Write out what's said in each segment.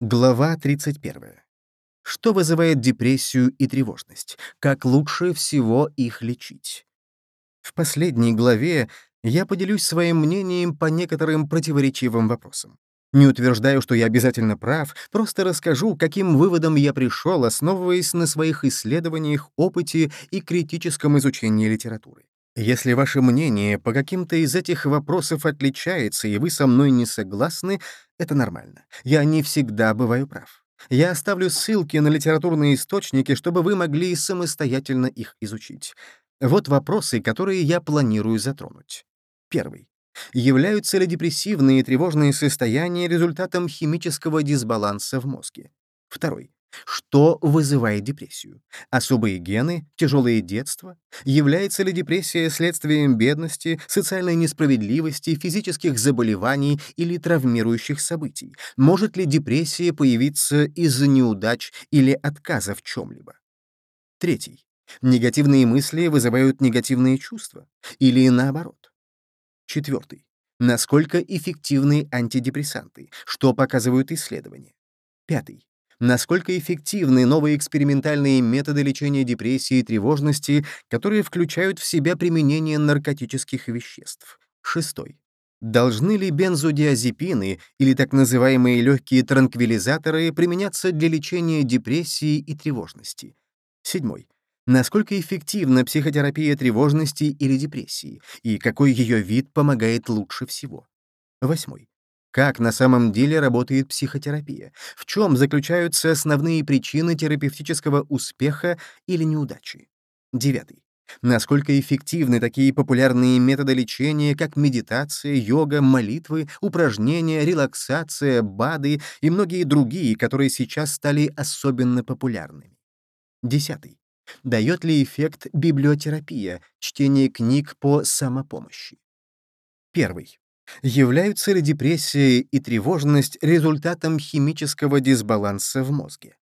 Глава 31. Что вызывает депрессию и тревожность? Как лучше всего их лечить? В последней главе я поделюсь своим мнением по некоторым противоречивым вопросам. Не утверждаю, что я обязательно прав, просто расскажу, каким выводом я пришел, основываясь на своих исследованиях, опыте и критическом изучении литературы. Если ваше мнение по каким-то из этих вопросов отличается, и вы со мной не согласны, это нормально. Я не всегда бываю прав. Я оставлю ссылки на литературные источники, чтобы вы могли самостоятельно их изучить. Вот вопросы, которые я планирую затронуть. Первый. Являются ли депрессивные и тревожные состояния результатом химического дисбаланса в мозге? Второй. Что вызывает депрессию? Особые гены, тяжелое детство? Является ли депрессия следствием бедности, социальной несправедливости, физических заболеваний или травмирующих событий? Может ли депрессия появиться из-за неудач или отказа в чем-либо? Третий. Негативные мысли вызывают негативные чувства? Или наоборот? Четвертый. Насколько эффективны антидепрессанты? Что показывают исследования? Пятый насколько эффективны новые экспериментальные методы лечения депрессии и тревожности, которые включают в себя применение наркотических веществ. Шестой. Должны ли бензодиазепины или так называемые легкие транквилизаторы применяться для лечения депрессии и тревожности? Седьмой. Насколько эффективна психотерапия тревожности или депрессии, и какой ее вид помогает лучше всего? Восьмой. Как на самом деле работает психотерапия? В чем заключаются основные причины терапевтического успеха или неудачи? Девятый. Насколько эффективны такие популярные методы лечения, как медитация, йога, молитвы, упражнения, релаксация, БАДы и многие другие, которые сейчас стали особенно популярными? Десятый. Дает ли эффект библиотерапия, чтение книг по самопомощи? Первый. Являются ли депрессия и тревожность результатом химического дисбаланса в мозге?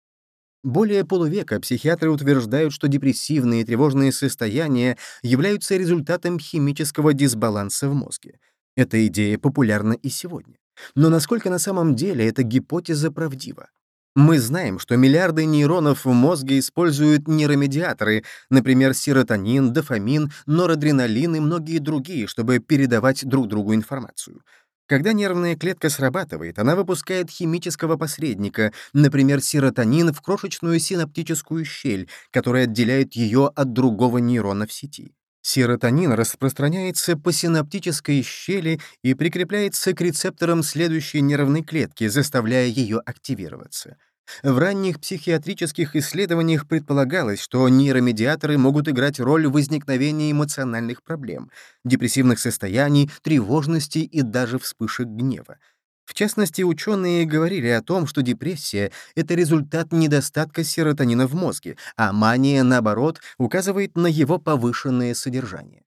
Более полувека психиатры утверждают, что депрессивные и тревожные состояния являются результатом химического дисбаланса в мозге. Эта идея популярна и сегодня. Но насколько на самом деле эта гипотеза правдива? Мы знаем, что миллиарды нейронов в мозге используют нейромедиаторы, например, серотонин, дофамин, норадреналин и многие другие, чтобы передавать друг другу информацию. Когда нервная клетка срабатывает, она выпускает химического посредника, например, серотонин, в крошечную синаптическую щель, которая отделяет ее от другого нейрона в сети. Серотонин распространяется по синаптической щели и прикрепляется к рецепторам следующей нервной клетки, заставляя ее активироваться. В ранних психиатрических исследованиях предполагалось, что нейромедиаторы могут играть роль в возникновении эмоциональных проблем, депрессивных состояний, тревожности и даже вспышек гнева. В частности, ученые говорили о том, что депрессия — это результат недостатка серотонина в мозге, а мания, наоборот, указывает на его повышенное содержание.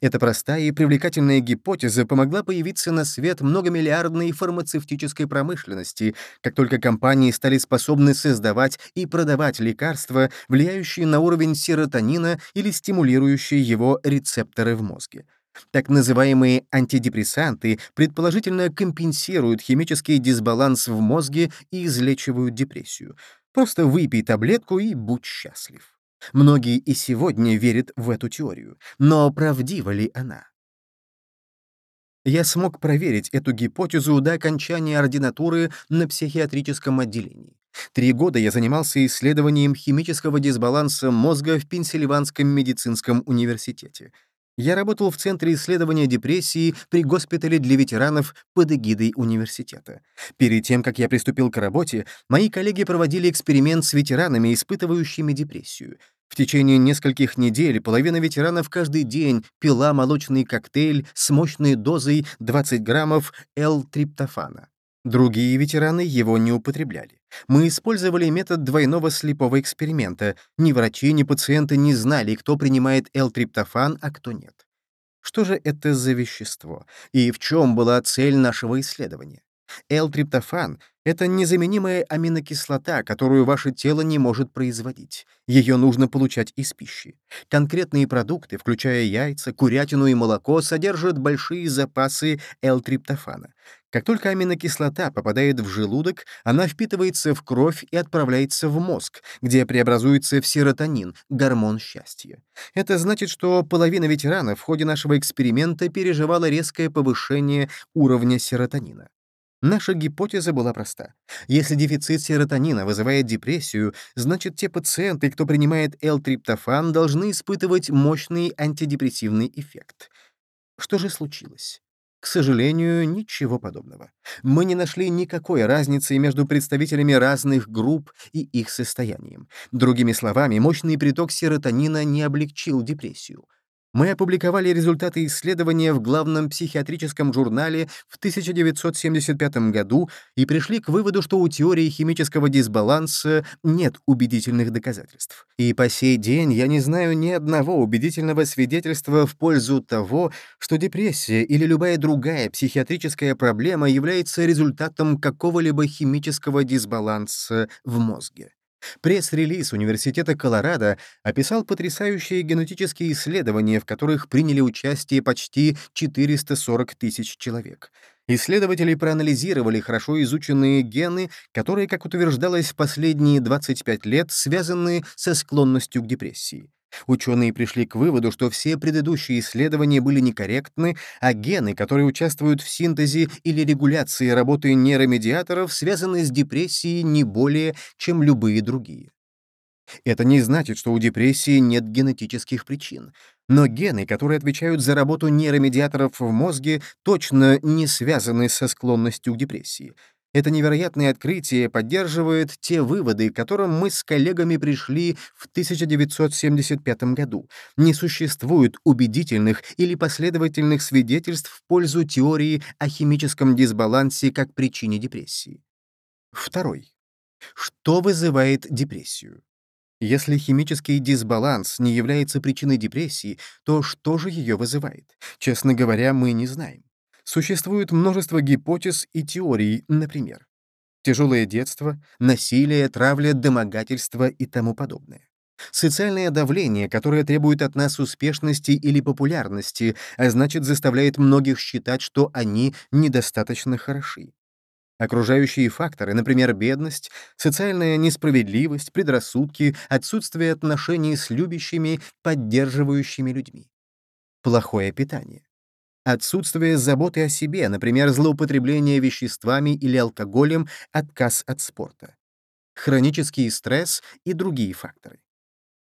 Эта простая и привлекательная гипотеза помогла появиться на свет многомиллиардной фармацевтической промышленности, как только компании стали способны создавать и продавать лекарства, влияющие на уровень серотонина или стимулирующие его рецепторы в мозге. Так называемые антидепрессанты предположительно компенсируют химический дисбаланс в мозге и излечивают депрессию. Просто выпей таблетку и будь счастлив. Многие и сегодня верят в эту теорию, но правдива ли она? Я смог проверить эту гипотезу до окончания ординатуры на психиатрическом отделении. Три года я занимался исследованием химического дисбаланса мозга в Пенсильванском медицинском университете — я работал в Центре исследования депрессии при госпитале для ветеранов под эгидой университета. Перед тем, как я приступил к работе, мои коллеги проводили эксперимент с ветеранами, испытывающими депрессию. В течение нескольких недель половина ветеранов каждый день пила молочный коктейль с мощной дозой 20 граммов L-триптофана. Другие ветераны его не употребляли. Мы использовали метод двойного слепого эксперимента. Ни врачи, ни пациенты не знали, кто принимает L-триптофан, а кто нет. Что же это за вещество? И в чем была цель нашего исследования? L-триптофан — это незаменимая аминокислота, которую ваше тело не может производить. Ее нужно получать из пищи. Конкретные продукты, включая яйца, курятину и молоко, содержат большие запасы L-триптофана. Как только аминокислота попадает в желудок, она впитывается в кровь и отправляется в мозг, где преобразуется в серотонин, гормон счастья. Это значит, что половина ветеранов в ходе нашего эксперимента переживала резкое повышение уровня серотонина. Наша гипотеза была проста. Если дефицит серотонина вызывает депрессию, значит, те пациенты, кто принимает L-триптофан, должны испытывать мощный антидепрессивный эффект. Что же случилось? К сожалению, ничего подобного. Мы не нашли никакой разницы между представителями разных групп и их состоянием. Другими словами, мощный приток серотонина не облегчил депрессию. Мы опубликовали результаты исследования в главном психиатрическом журнале в 1975 году и пришли к выводу, что у теории химического дисбаланса нет убедительных доказательств. И по сей день я не знаю ни одного убедительного свидетельства в пользу того, что депрессия или любая другая психиатрическая проблема является результатом какого-либо химического дисбаланса в мозге. Пресс-релиз Университета Колорадо описал потрясающие генетические исследования, в которых приняли участие почти 440 тысяч человек. Исследователи проанализировали хорошо изученные гены, которые, как утверждалось, последние 25 лет связаны со склонностью к депрессии. Ученые пришли к выводу, что все предыдущие исследования были некорректны, а гены, которые участвуют в синтезе или регуляции работы нейромедиаторов, связаны с депрессией не более, чем любые другие. Это не значит, что у депрессии нет генетических причин. Но гены, которые отвечают за работу нейромедиаторов в мозге, точно не связаны со склонностью к депрессии. Это невероятное открытие поддерживает те выводы, к которым мы с коллегами пришли в 1975 году. Не существует убедительных или последовательных свидетельств в пользу теории о химическом дисбалансе как причине депрессии. Второй. Что вызывает депрессию? Если химический дисбаланс не является причиной депрессии, то что же ее вызывает? Честно говоря, мы не знаем. Существует множество гипотез и теорий, например, тяжелое детство, насилие, травля, домогательство и тому подобное. Социальное давление, которое требует от нас успешности или популярности, а значит заставляет многих считать, что они недостаточно хороши. Окружающие факторы, например, бедность, социальная несправедливость, предрассудки, отсутствие отношений с любящими, поддерживающими людьми. Плохое питание. Отсутствие заботы о себе, например, злоупотребление веществами или алкоголем, отказ от спорта. Хронический стресс и другие факторы.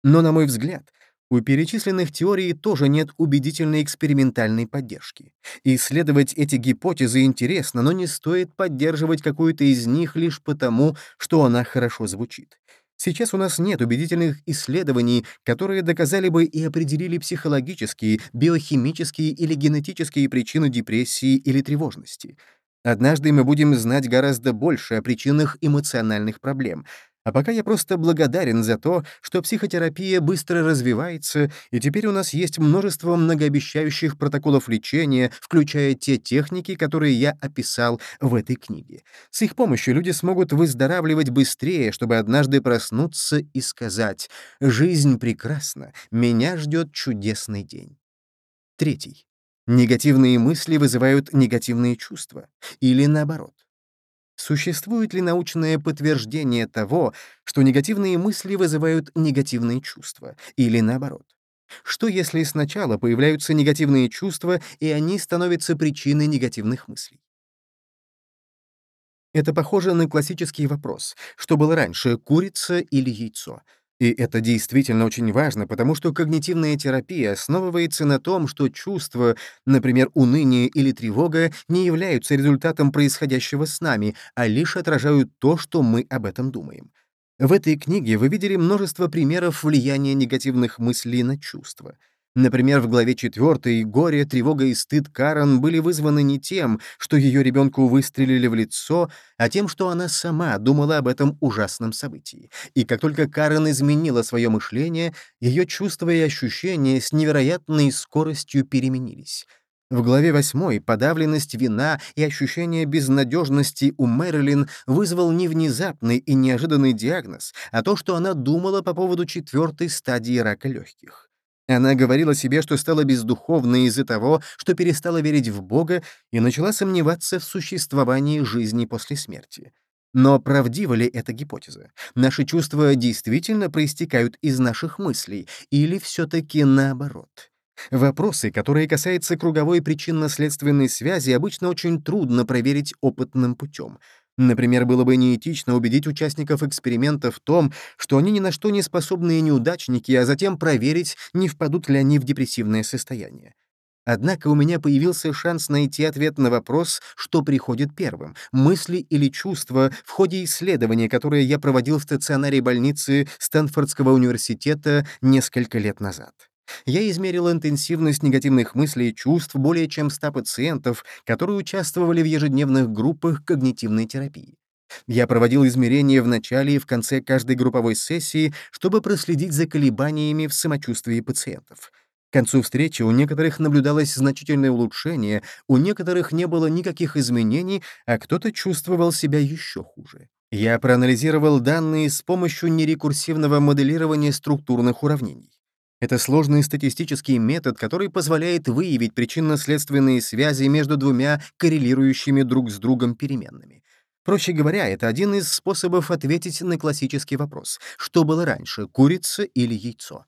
Но, на мой взгляд, у перечисленных теорий тоже нет убедительной экспериментальной поддержки. Исследовать эти гипотезы интересно, но не стоит поддерживать какую-то из них лишь потому, что она хорошо звучит. Сейчас у нас нет убедительных исследований, которые доказали бы и определили психологические, биохимические или генетические причины депрессии или тревожности. Однажды мы будем знать гораздо больше о причинах эмоциональных проблем, а пока я просто благодарен за то, что психотерапия быстро развивается, и теперь у нас есть множество многообещающих протоколов лечения, включая те техники, которые я описал в этой книге. С их помощью люди смогут выздоравливать быстрее, чтобы однажды проснуться и сказать «Жизнь прекрасна, меня ждет чудесный день». Третий. Негативные мысли вызывают негативные чувства. Или наоборот. Существует ли научное подтверждение того, что негативные мысли вызывают негативные чувства, или наоборот? Что если сначала появляются негативные чувства, и они становятся причиной негативных мыслей? Это похоже на классический вопрос, что было раньше, курица или яйцо — и это действительно очень важно, потому что когнитивная терапия основывается на том, что чувства, например, уныние или тревога, не являются результатом происходящего с нами, а лишь отражают то, что мы об этом думаем. В этой книге вы видели множество примеров влияния негативных мыслей на чувства — Например, в главе 4 горе, тревога и стыд Карен были вызваны не тем, что ее ребенку выстрелили в лицо, а тем, что она сама думала об этом ужасном событии. И как только Карен изменила свое мышление, ее чувства и ощущения с невероятной скоростью переменились. В главе 8 подавленность вина и ощущение безнадежности у Мэрилин вызвал не внезапный и неожиданный диагноз, а то, что она думала по поводу четвертой стадии рака легких. Она говорила себе, что стала бездуховной из-за того, что перестала верить в Бога и начала сомневаться в существовании жизни после смерти. Но правдива ли эта гипотеза? Наши чувства действительно проистекают из наших мыслей, или все-таки наоборот? Вопросы, которые касаются круговой причинно-следственной связи, обычно очень трудно проверить опытным путем. Например, было бы неэтично убедить участников эксперимента в том, что они ни на что не способные неудачники, а затем проверить, не впадут ли они в депрессивное состояние. Однако у меня появился шанс найти ответ на вопрос, что приходит первым — мысли или чувства в ходе исследования, которое я проводил в стационаре больницы Стэнфордского университета несколько лет назад. Я измерил интенсивность негативных мыслей и чувств более чем 100 пациентов, которые участвовали в ежедневных группах когнитивной терапии. Я проводил измерения в начале и в конце каждой групповой сессии, чтобы проследить за колебаниями в самочувствии пациентов — к концу встречи у некоторых наблюдалось значительное улучшение, у некоторых не было никаких изменений, а кто-то чувствовал себя еще хуже. Я проанализировал данные с помощью нерекурсивного моделирования структурных уравнений. Это сложный статистический метод, который позволяет выявить причинно-следственные связи между двумя коррелирующими друг с другом переменными. Проще говоря, это один из способов ответить на классический вопрос «что было раньше, курица или яйцо?».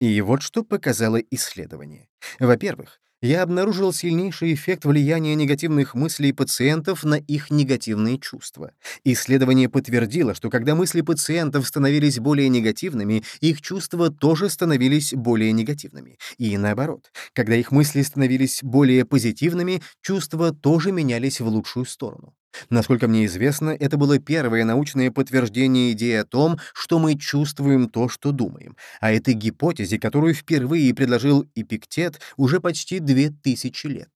И вот что показало исследование. Во-первых, я обнаружил сильнейший эффект влияния негативных мыслей пациентов на их негативные чувства. Исследование подтвердило, что когда мысли пациентов становились более негативными, их чувства тоже становились более негативными. И наоборот, когда их мысли становились более позитивными, чувства тоже менялись в лучшую сторону. Насколько мне известно, это было первое научное подтверждение идеи о том, что мы чувствуем то, что думаем, а этой гипотезе, которую впервые предложил Эпиктет уже почти две тысячи лет.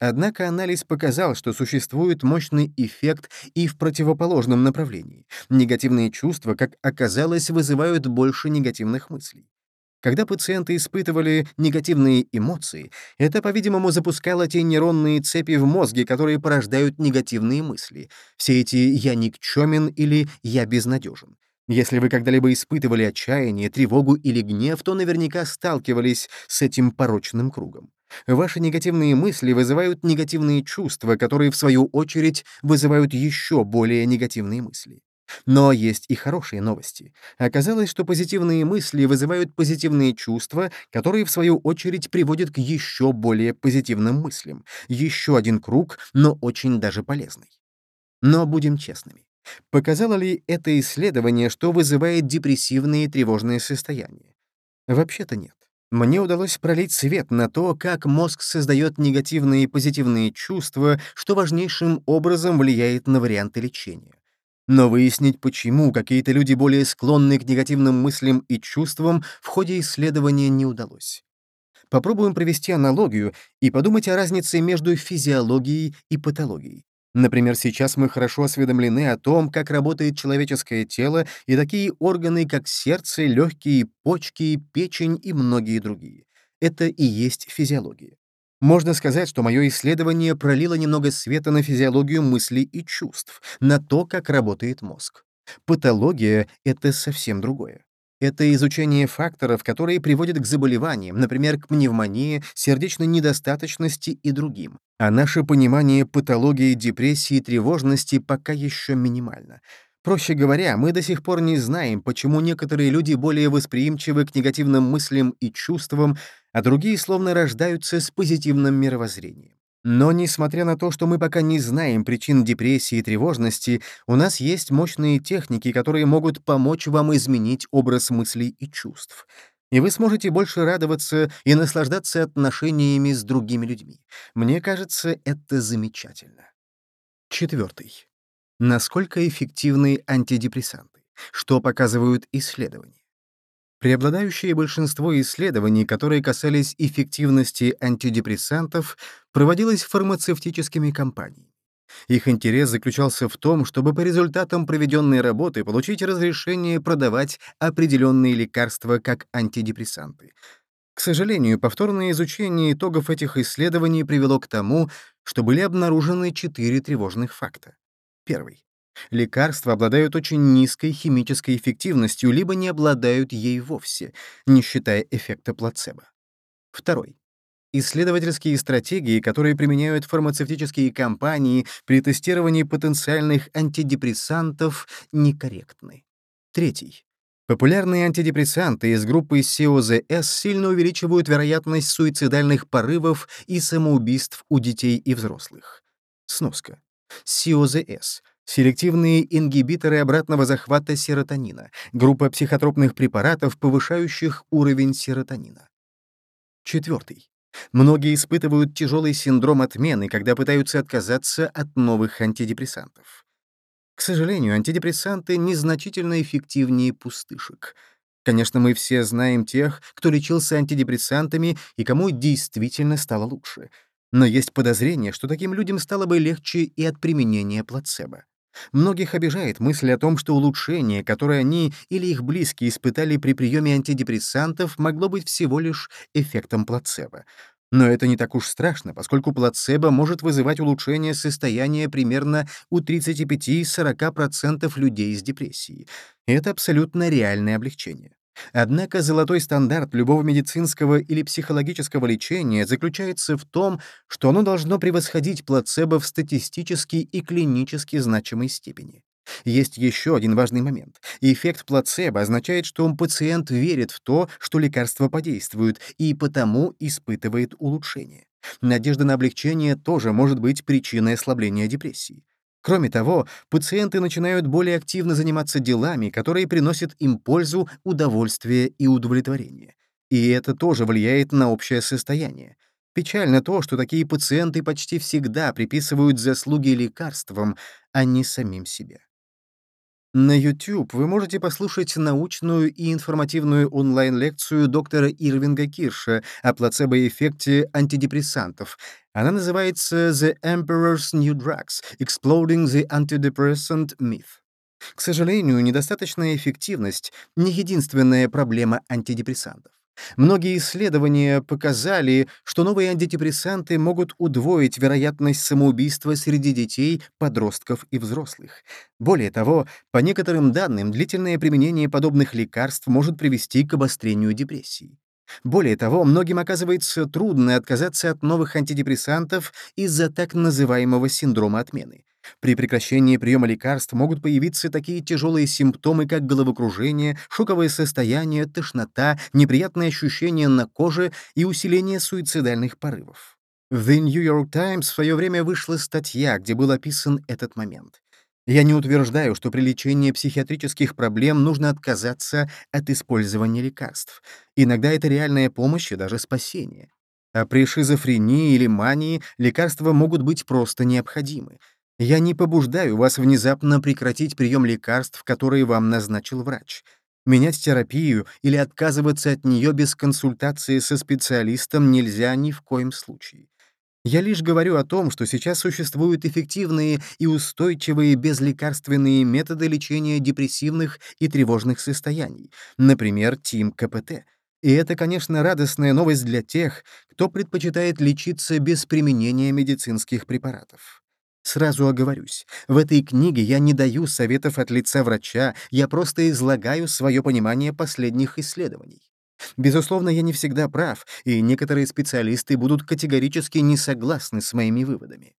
Однако анализ показал, что существует мощный эффект и в противоположном направлении. Негативные чувства, как оказалось, вызывают больше негативных мыслей. Когда пациенты испытывали негативные эмоции, это, по-видимому, запускало те нейронные цепи в мозге, которые порождают негативные мысли. Все эти «я никчемен» или «я безнадежен». Если вы когда-либо испытывали отчаяние, тревогу или гнев, то наверняка сталкивались с этим порочным кругом. Ваши негативные мысли вызывают негативные чувства, которые, в свою очередь, вызывают еще более негативные мысли. Но есть и хорошие новости. Оказалось, что позитивные мысли вызывают позитивные чувства, которые, в свою очередь, приводят к еще более позитивным мыслям. Еще один круг, но очень даже полезный. Но будем честными. Показало ли это исследование, что вызывает депрессивные и тревожные состояния? Вообще-то нет. Мне удалось пролить свет на то, как мозг создает негативные и позитивные чувства, что важнейшим образом влияет на варианты лечения. Но выяснить, почему какие-то люди более склонны к негативным мыслям и чувствам, в ходе исследования не удалось. Попробуем провести аналогию и подумать о разнице между физиологией и патологией. Например, сейчас мы хорошо осведомлены о том, как работает человеческое тело и такие органы, как сердце, легкие, почки, печень и многие другие. Это и есть физиология. Можно сказать, что мое исследование пролило немного света на физиологию мыслей и чувств, на то, как работает мозг. Патология — это совсем другое. Это изучение факторов, которые приводят к заболеваниям, например, к пневмонии, сердечной недостаточности и другим. А наше понимание патологии депрессии и тревожности пока еще минимально. Проще говоря, мы до сих пор не знаем, почему некоторые люди более восприимчивы к негативным мыслям и чувствам, а другие словно рождаются с позитивным мировоззрением. Но несмотря на то, что мы пока не знаем причин депрессии и тревожности, у нас есть мощные техники, которые могут помочь вам изменить образ мыслей и чувств. И вы сможете больше радоваться и наслаждаться отношениями с другими людьми. Мне кажется, это замечательно. Четвертый. Насколько эффективны антидепрессанты? Что показывают исследования? Преобладающее большинство исследований, которые касались эффективности антидепрессантов, проводилось фармацевтическими компаниями. Их интерес заключался в том, чтобы по результатам проведенной работы получить разрешение продавать определенные лекарства как антидепрессанты. К сожалению, повторное изучение итогов этих исследований привело к тому, что были обнаружены четыре тревожных факта. Первый. Лекарства обладают очень низкой химической эффективностью, либо не обладают ей вовсе, не считая эффекта плацебо. Второй. Исследовательские стратегии, которые применяют фармацевтические компании при тестировании потенциальных антидепрессантов, некорректны. Третий. Популярные антидепрессанты из группы COZS сильно увеличивают вероятность суицидальных порывов и самоубийств у детей и взрослых. Сноска. COZS — селективные ингибиторы обратного захвата серотонина, группа психотропных препаратов, повышающих уровень серотонина. Четвертый. Многие испытывают тяжелый синдром отмены, когда пытаются отказаться от новых антидепрессантов. К сожалению, антидепрессанты незначительно эффективнее пустышек. Конечно, мы все знаем тех, кто лечился антидепрессантами и кому действительно стало лучше. Но есть подозрение, что таким людям стало бы легче и от применения плацебо. Многих обижает мысль о том, что улучшение, которое они или их близкие испытали при приеме антидепрессантов, могло быть всего лишь эффектом плацебо. Но это не так уж страшно, поскольку плацебо может вызывать улучшение состояния примерно у 35-40% людей с депрессией. Это абсолютно реальное облегчение. Однако золотой стандарт любого медицинского или психологического лечения заключается в том, что оно должно превосходить плацебо в статистически и клинически значимой степени. Есть еще один важный момент. Эффект плацебо означает, что пациент верит в то, что лекарство подействует, и потому испытывает улучшение. Надежда на облегчение тоже может быть причиной ослабления депрессии. Кроме того, пациенты начинают более активно заниматься делами, которые приносят им пользу, удовольствие и удовлетворение. И это тоже влияет на общее состояние. Печально то, что такие пациенты почти всегда приписывают заслуги лекарствам, а не самим себе. На YouTube вы можете послушать научную и информативную онлайн-лекцию доктора Ирвинга Кирша о плацебо-эффекте антидепрессантов. Она называется «The Emperor's New Drugs — Exploding the Antidepressant Myth». К сожалению, недостаточная эффективность — не единственная проблема антидепрессантов. Многие исследования показали, что новые антидепрессанты могут удвоить вероятность самоубийства среди детей, подростков и взрослых. Более того, по некоторым данным, длительное применение подобных лекарств может привести к обострению депрессии. Более того, многим оказывается трудно отказаться от новых антидепрессантов из-за так называемого синдрома отмены. При прекращении приема лекарств могут появиться такие тяжелые симптомы, как головокружение, шоковое состояние, тошнота, неприятные ощущения на коже и усиление суицидальных порывов. В The New York Times в свое время вышла статья, где был описан этот момент. Я не утверждаю, что при лечении психиатрических проблем нужно отказаться от использования лекарств. Иногда это реальная помощь и даже спасение. А при шизофрении или мании лекарства могут быть просто необходимы. Я не побуждаю вас внезапно прекратить прием лекарств, которые вам назначил врач. Менять терапию или отказываться от нее без консультации со специалистом нельзя ни в коем случае. Я лишь говорю о том, что сейчас существуют эффективные и устойчивые безлекарственные методы лечения депрессивных и тревожных состояний, например, ТИМ-КПТ. И это, конечно, радостная новость для тех, кто предпочитает лечиться без применения медицинских препаратов. Сразу оговорюсь, в этой книге я не даю советов от лица врача, я просто излагаю свое понимание последних исследований. Безусловно, я не всегда прав, и некоторые специалисты будут категорически не согласны с моими выводами.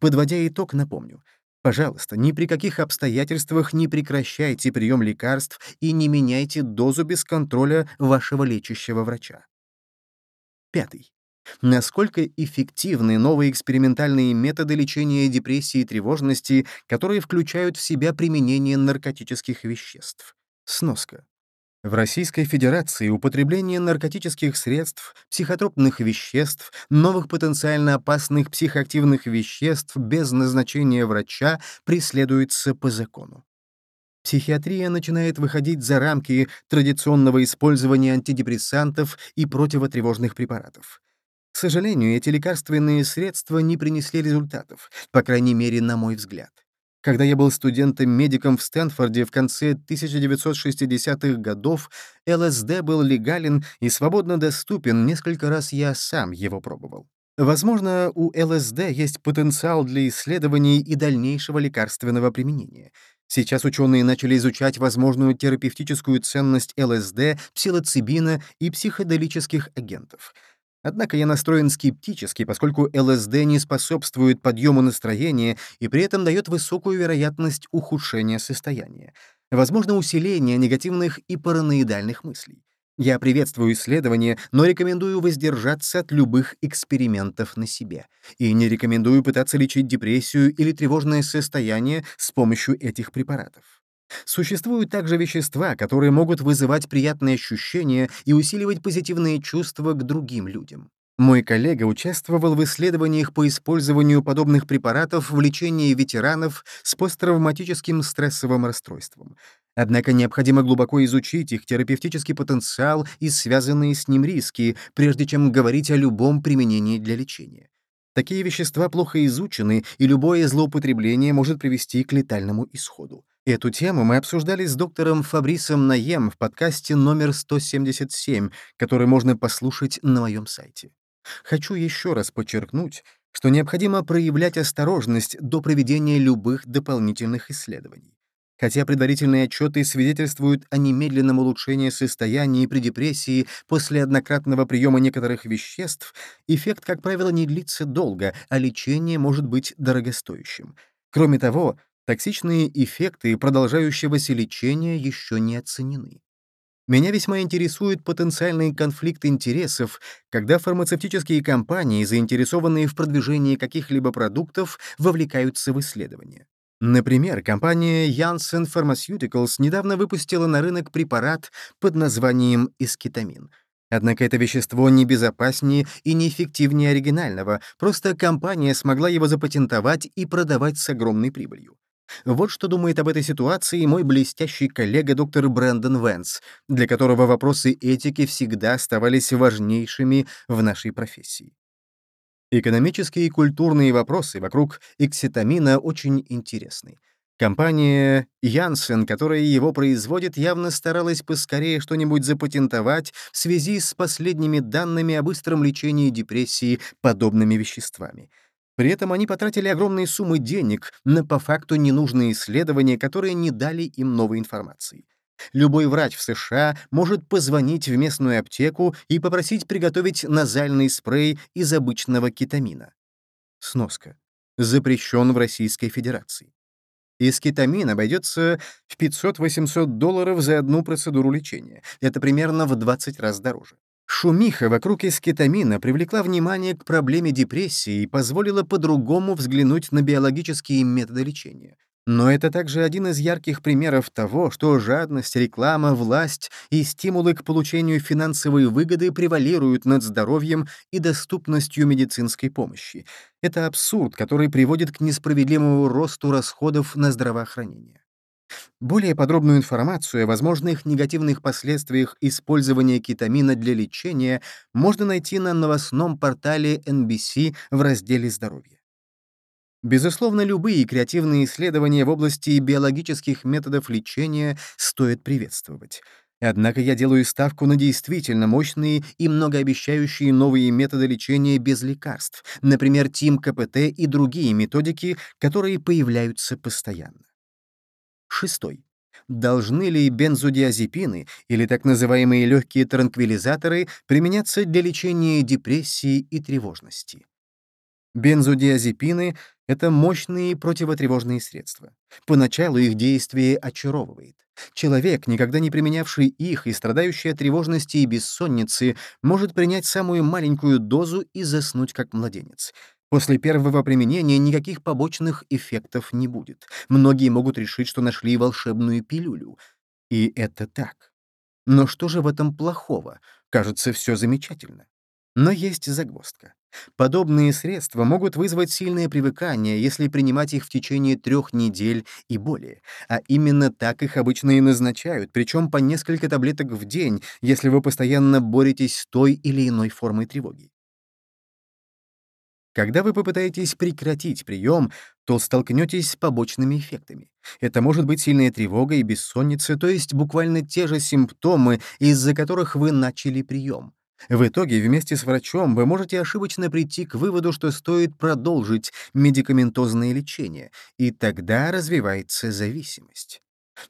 Подводя итог, напомню. Пожалуйста, ни при каких обстоятельствах не прекращайте прием лекарств и не меняйте дозу без контроля вашего лечащего врача. Пятый. Насколько эффективны новые экспериментальные методы лечения депрессии и тревожности, которые включают в себя применение наркотических веществ? Сноска. В Российской Федерации употребление наркотических средств, психотропных веществ, новых потенциально опасных психоактивных веществ без назначения врача преследуется по закону. Психиатрия начинает выходить за рамки традиционного использования антидепрессантов и противотревожных препаратов. К сожалению, эти лекарственные средства не принесли результатов, по крайней мере, на мой взгляд. Когда я был студентом-медиком в Стэнфорде в конце 1960-х годов, ЛСД был легален и свободно доступен, несколько раз я сам его пробовал. Возможно, у ЛСД есть потенциал для исследований и дальнейшего лекарственного применения. Сейчас ученые начали изучать возможную терапевтическую ценность ЛСД, псилоцибина и психоделических агентов. Однако я настроен скептически, поскольку ЛСД не способствует подъему настроения и при этом дает высокую вероятность ухудшения состояния. Возможно усиление негативных и параноидальных мыслей. Я приветствую исследования, но рекомендую воздержаться от любых экспериментов на себе. И не рекомендую пытаться лечить депрессию или тревожное состояние с помощью этих препаратов. Существуют также вещества, которые могут вызывать приятные ощущения и усиливать позитивные чувства к другим людям. Мой коллега участвовал в исследованиях по использованию подобных препаратов в лечении ветеранов с посттравматическим стрессовым расстройством. Однако необходимо глубоко изучить их терапевтический потенциал и связанные с ним риски, прежде чем говорить о любом применении для лечения. Такие вещества плохо изучены, и любое злоупотребление может привести к летальному исходу. Эту тему мы обсуждали с доктором Фабрисом Наем в подкасте номер 177, который можно послушать на моем сайте. Хочу еще раз подчеркнуть, что необходимо проявлять осторожность до проведения любых дополнительных исследований. Хотя предварительные отчеты свидетельствуют о немедленном улучшении состояния при депрессии после однократного приема некоторых веществ, эффект, как правило, не длится долго, а лечение может быть дорогостоящим. Кроме того, токсичные эффекты продолжающегося лечения еще не оценены. Меня весьма интересует потенциальный конфликт интересов, когда фармацевтические компании, заинтересованные в продвижении каких-либо продуктов, вовлекаются в исследования. Например, компания Janssen Pharmaceuticals недавно выпустила на рынок препарат под названием эскетамин. Однако это вещество не безопаснее и неэффективнее оригинального, просто компания смогла его запатентовать и продавать с огромной прибылью. Вот что думает об этой ситуации мой блестящий коллега доктор Брэндон Венс, для которого вопросы этики всегда оставались важнейшими в нашей профессии. Экономические и культурные вопросы вокруг экситамина очень интересны. Компания Janssen, которая его производит, явно старалась поскорее что-нибудь запатентовать в связи с последними данными о быстром лечении депрессии подобными веществами. При этом они потратили огромные суммы денег на по факту ненужные исследования, которые не дали им новой информации. Любой врач в США может позвонить в местную аптеку и попросить приготовить назальный спрей из обычного кетамина. Сноска. Запрещен в Российской Федерации. Из кетамина обойдется в 500-800 долларов за одну процедуру лечения. Это примерно в 20 раз дороже. Шумиха вокруг эскетамина привлекла внимание к проблеме депрессии и позволила по-другому взглянуть на биологические методы лечения. Но это также один из ярких примеров того, что жадность, реклама, власть и стимулы к получению финансовой выгоды превалируют над здоровьем и доступностью медицинской помощи. Это абсурд, который приводит к несправедливому росту расходов на здравоохранение. Более подробную информацию о возможных негативных последствиях использования кетамина для лечения можно найти на новостном портале NBC в разделе «Здоровье». Безусловно, любые креативные исследования в области биологических методов лечения стоит приветствовать. Однако я делаю ставку на действительно мощные и многообещающие новые методы лечения без лекарств, например, ТИМ-КПТ и другие методики, которые появляются постоянно. Шестой. Должны ли бензодиазепины или так называемые легкие транквилизаторы применяться для лечения депрессии и тревожности? Бензодиазепины — это мощные противотревожные средства. Поначалу их действие очаровывает. Человек, никогда не применявший их и страдающий от тревожности и бессонницы, может принять самую маленькую дозу и заснуть как младенец. После первого применения никаких побочных эффектов не будет. Многие могут решить, что нашли волшебную пилюлю. И это так. Но что же в этом плохого? Кажется, все замечательно. Но есть загвоздка. Подобные средства могут вызвать сильное привыкание, если принимать их в течение трех недель и более. А именно так их обычно и назначают, причем по несколько таблеток в день, если вы постоянно боретесь с той или иной формой тревоги. Когда вы попытаетесь прекратить прием, то столкнетесь с побочными эффектами. Это может быть сильная тревога и бессонница, то есть буквально те же симптомы, из-за которых вы начали прием. В итоге вместе с врачом вы можете ошибочно прийти к выводу, что стоит продолжить медикаментозное лечение, и тогда развивается зависимость.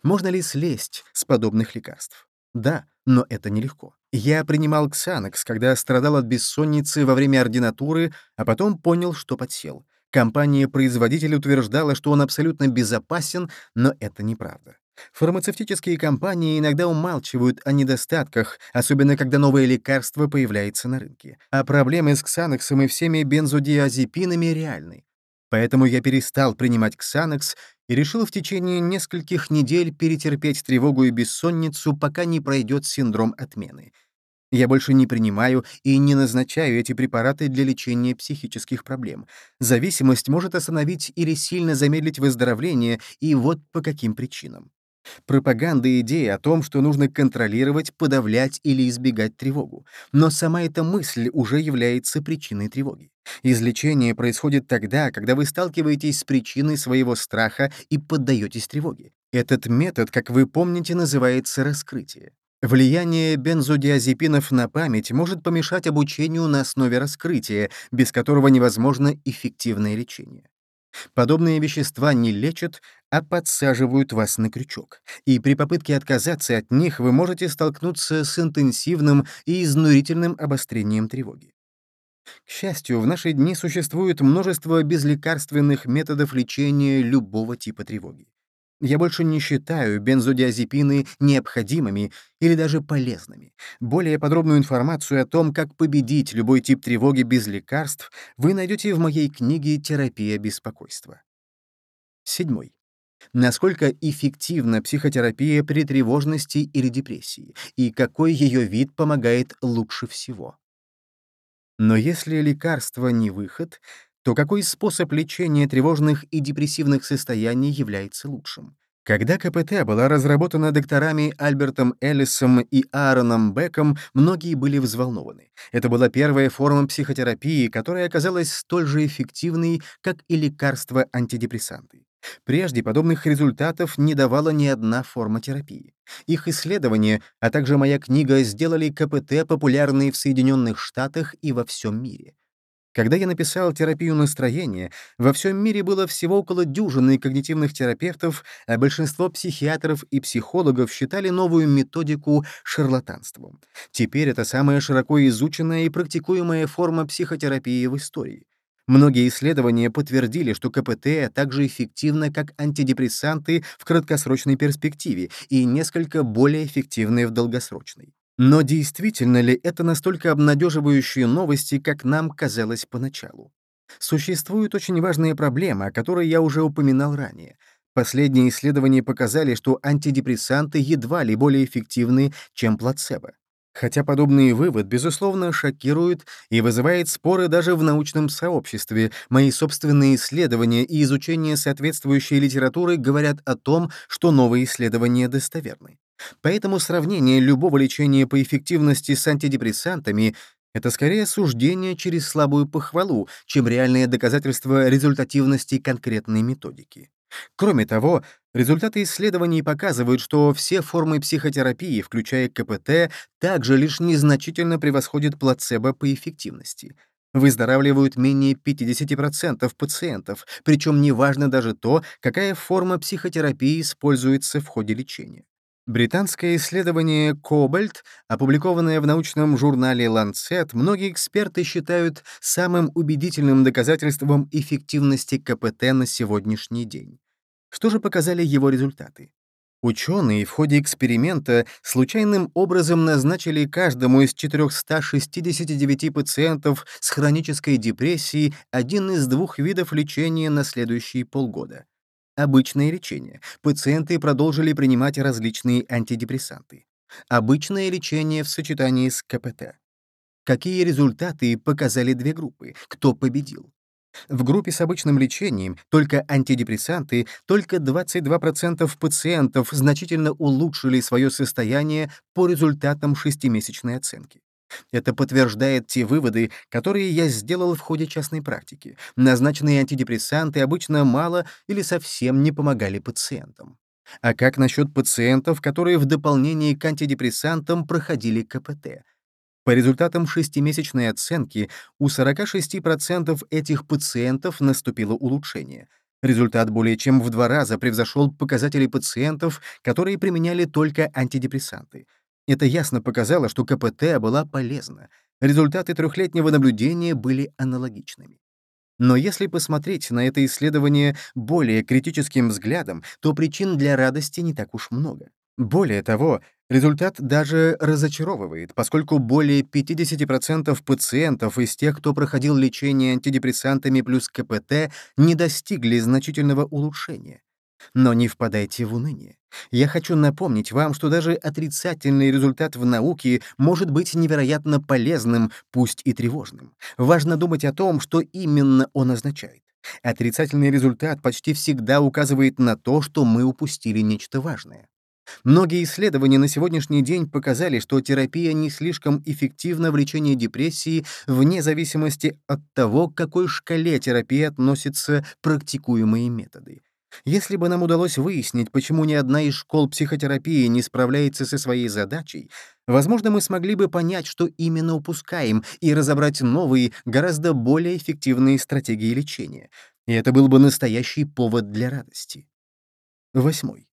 Можно ли слезть с подобных лекарств? Да, но это нелегко. Я принимал Ксанакс, когда страдал от бессонницы во время ординатуры, а потом понял, что подсел. Компания-производитель утверждала, что он абсолютно безопасен, но это неправда. Фармацевтические компании иногда умалчивают о недостатках, особенно когда новое лекарство появляется на рынке. А проблемы с ксаноксом и всеми бензодиазепинами реальны. Поэтому я перестал принимать ксанокс и решил в течение нескольких недель перетерпеть тревогу и бессонницу, пока не пройдет синдром отмены. Я больше не принимаю и не назначаю эти препараты для лечения психических проблем. Зависимость может остановить или сильно замедлить выздоровление, и вот по каким причинам. Пропаганда и идея о том, что нужно контролировать, подавлять или избегать тревогу. Но сама эта мысль уже является причиной тревоги. Излечение происходит тогда, когда вы сталкиваетесь с причиной своего страха и поддаетесь тревоге. Этот метод, как вы помните, называется раскрытие. Влияние бензодиазепинов на память может помешать обучению на основе раскрытия, без которого невозможно эффективное лечение. Подобные вещества не лечат, а подсаживают вас на крючок. И при попытке отказаться от них вы можете столкнуться с интенсивным и изнурительным обострением тревоги. К счастью, в наши дни существует множество безлекарственных методов лечения любого типа тревоги. Я больше не считаю бензодиазепины необходимыми или даже полезными. Более подробную информацию о том, как победить любой тип тревоги без лекарств, вы найдете в моей книге «Терапия беспокойства». Седьмой. Насколько эффективна психотерапия при тревожности или депрессии, и какой ее вид помогает лучше всего? Но если лекарство не выход, то какой способ лечения тревожных и депрессивных состояний является лучшим? Когда КПТ была разработана докторами Альбертом Эллисом и Аароном Беком, многие были взволнованы. Это была первая форма психотерапии, которая оказалась столь же эффективной, как и лекарства-антидепрессанты. Прежде подобных результатов не давала ни одна форма терапии. Их исследования, а также моя книга сделали КПТ популярной в Соединенных Штатах и во всем мире. Когда я написал терапию настроения, во всем мире было всего около дюжины когнитивных терапевтов, а большинство психиатров и психологов считали новую методику шарлатанством. Теперь это самая широко изученная и практикуемая форма психотерапии в истории. Многие исследования подтвердили, что КПТ так же эффективно, как антидепрессанты в краткосрочной перспективе и несколько более эффективны в долгосрочной. Но действительно ли это настолько обнадеживающие новости, как нам казалось поначалу? Существует очень важная проблема, о которой я уже упоминал ранее. Последние исследования показали, что антидепрессанты едва ли более эффективны, чем плацебо. Хотя подобный вывод, безусловно, шокирует и вызывает споры даже в научном сообществе, мои собственные исследования и изучение соответствующей литературы говорят о том, что новые исследования достоверны. Поэтому сравнение любого лечения по эффективности с антидепрессантами — это скорее суждение через слабую похвалу, чем реальное доказательство результативности конкретной методики. Кроме того, результаты исследований показывают, что все формы психотерапии, включая КПТ, также лишь незначительно превосходят плацебо по эффективности. Выздоравливают менее 50% пациентов, причем неважно даже то, какая форма психотерапии используется в ходе лечения. Британское исследование Кобальт, опубликованное в научном журнале Lancet, многие эксперты считают самым убедительным доказательством эффективности КПТ на сегодняшний день. Что же показали его результаты? Ученые в ходе эксперимента случайным образом назначили каждому из 469 пациентов с хронической депрессией один из двух видов лечения на следующие полгода — Обычное лечение. Пациенты продолжили принимать различные антидепрессанты. Обычное лечение в сочетании с КПТ. Какие результаты показали две группы? Кто победил? В группе с обычным лечением, только антидепрессанты, только 22% пациентов значительно улучшили свое состояние по результатам шестимесячной оценки. Это подтверждает те выводы, которые я сделал в ходе частной практики. Назначенные антидепрессанты обычно мало или совсем не помогали пациентам. А как насчет пациентов, которые в дополнение к антидепрессантам проходили КПТ? По результатам шестимесячной оценки у 46% этих пациентов наступило улучшение. Результат более чем в два раза превзошел показатели пациентов, которые применяли только антидепрессанты. Это ясно показало, что КПТ была полезна. Результаты трехлетнего наблюдения были аналогичными. Но если посмотреть на это исследование более критическим взглядом, то причин для радости не так уж много. Более того, результат даже разочаровывает, поскольку более 50% пациентов из тех, кто проходил лечение антидепрессантами плюс КПТ, не достигли значительного улучшения. Но не впадайте в уныние. Я хочу напомнить вам, что даже отрицательный результат в науке может быть невероятно полезным, пусть и тревожным. Важно думать о том, что именно он означает. Отрицательный результат почти всегда указывает на то, что мы упустили нечто важное. Многие исследования на сегодняшний день показали, что терапия не слишком эффективна в лечении депрессии вне зависимости от того, к какой шкале терапии относятся практикуемые методы. Если бы нам удалось выяснить, почему ни одна из школ психотерапии не справляется со своей задачей, возможно, мы смогли бы понять, что именно упускаем, и разобрать новые, гораздо более эффективные стратегии лечения. И это был бы настоящий повод для радости. Восьмой.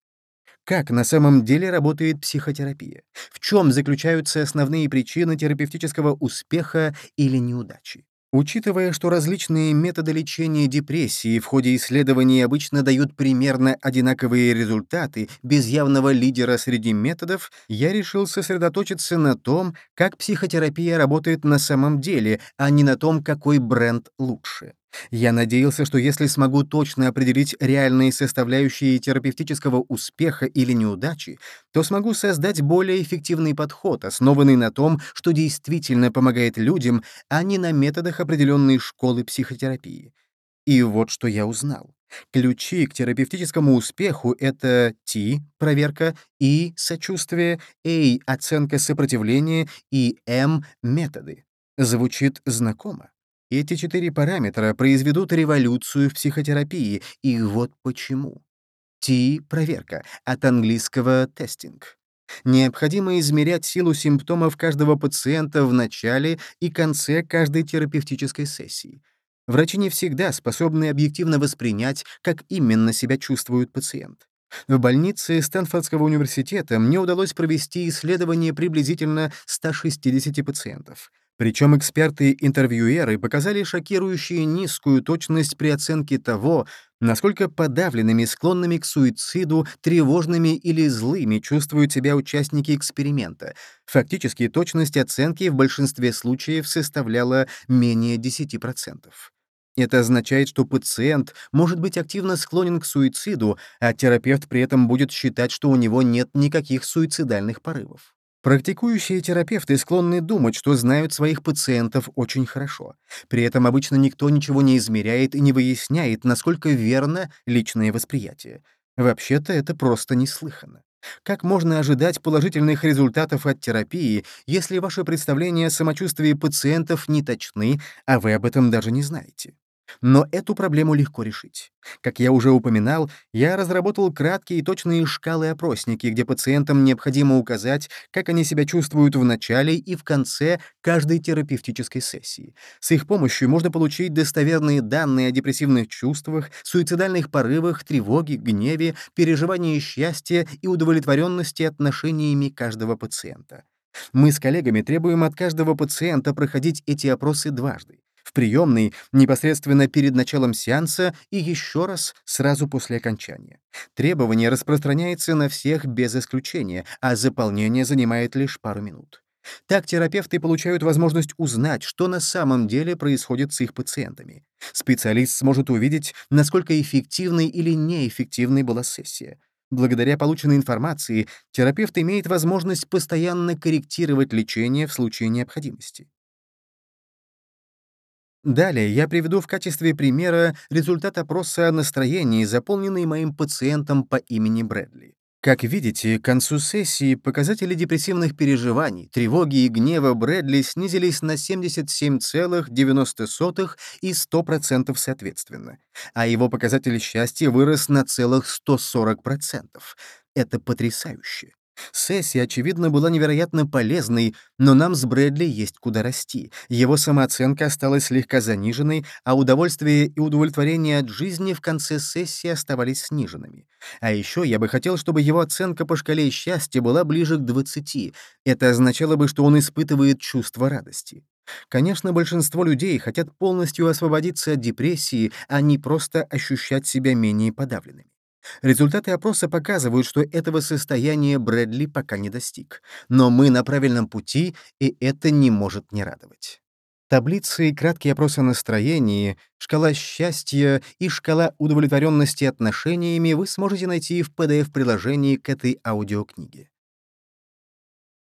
Как на самом деле работает психотерапия? В чем заключаются основные причины терапевтического успеха или неудачи? Учитывая, что различные методы лечения депрессии в ходе исследований обычно дают примерно одинаковые результаты без явного лидера среди методов, я решил сосредоточиться на том, как психотерапия работает на самом деле, а не на том, какой бренд лучше. Я надеялся, что если смогу точно определить реальные составляющие терапевтического успеха или неудачи, то смогу создать более эффективный подход, основанный на том, что действительно помогает людям, а не на методах определенной школы психотерапии. И вот что я узнал. Ключи к терапевтическому успеху — это T — проверка, И — сочувствие, A — оценка сопротивления и M — методы. Звучит знакомо. Эти четыре параметра произведут революцию в психотерапии, и вот почему. T — проверка, от английского «тестинг». Необходимо измерять силу симптомов каждого пациента в начале и конце каждой терапевтической сессии. Врачи не всегда способны объективно воспринять, как именно себя чувствует пациент. В больнице Стэнфордского университета мне удалось провести исследование приблизительно 160 пациентов. Причем эксперты-интервьюеры показали шокирующую низкую точность при оценке того, насколько подавленными, склонными к суициду, тревожными или злыми чувствуют себя участники эксперимента. Фактически точность оценки в большинстве случаев составляла менее 10%. Это означает, что пациент может быть активно склонен к суициду, а терапевт при этом будет считать, что у него нет никаких суицидальных порывов. Практикующие терапевты склонны думать, что знают своих пациентов очень хорошо. При этом обычно никто ничего не измеряет и не выясняет, насколько верно личное восприятие. Вообще-то это просто неслыханно. Как можно ожидать положительных результатов от терапии, если ваши представления о самочувствии пациентов не точны, а вы об этом даже не знаете? Но эту проблему легко решить. Как я уже упоминал, я разработал краткие и точные шкалы-опросники, где пациентам необходимо указать, как они себя чувствуют в начале и в конце каждой терапевтической сессии. С их помощью можно получить достоверные данные о депрессивных чувствах, суицидальных порывах, тревоге, гневе, переживании счастья и удовлетворенности отношениями каждого пациента. Мы с коллегами требуем от каждого пациента проходить эти опросы дважды в приемной непосредственно перед началом сеанса и еще раз сразу после окончания. Требование распространяется на всех без исключения, а заполнение занимает лишь пару минут. Так терапевты получают возможность узнать, что на самом деле происходит с их пациентами. Специалист сможет увидеть, насколько эффективной или неэффективной была сессия. Благодаря полученной информации терапевт имеет возможность постоянно корректировать лечение в случае необходимости. Далее я приведу в качестве примера результат опроса о настроении, заполненный моим пациентом по имени Брэдли. Как видите, к концу сессии показатели депрессивных переживаний, тревоги и гнева Брэдли снизились на 77,90 и 100% соответственно, а его показатель счастья вырос на целых 140%. Это потрясающе. Сессия, очевидно, была невероятно полезной, но нам с Брэдли есть куда расти. Его самооценка осталась слегка заниженной, а удовольствие и удовлетворение от жизни в конце сессии оставались сниженными. А еще я бы хотел, чтобы его оценка по шкале счастья была ближе к 20. Это означало бы, что он испытывает чувство радости. Конечно, большинство людей хотят полностью освободиться от депрессии, а не просто ощущать себя менее подавленными. Результаты опроса показывают, что этого состояния Брэдли пока не достиг. Но мы на правильном пути, и это не может не радовать. Таблицы и краткий опрос о настроении, шкала счастья и шкала удовлетворенности отношениями вы сможете найти в PDF-приложении к этой аудиокниге.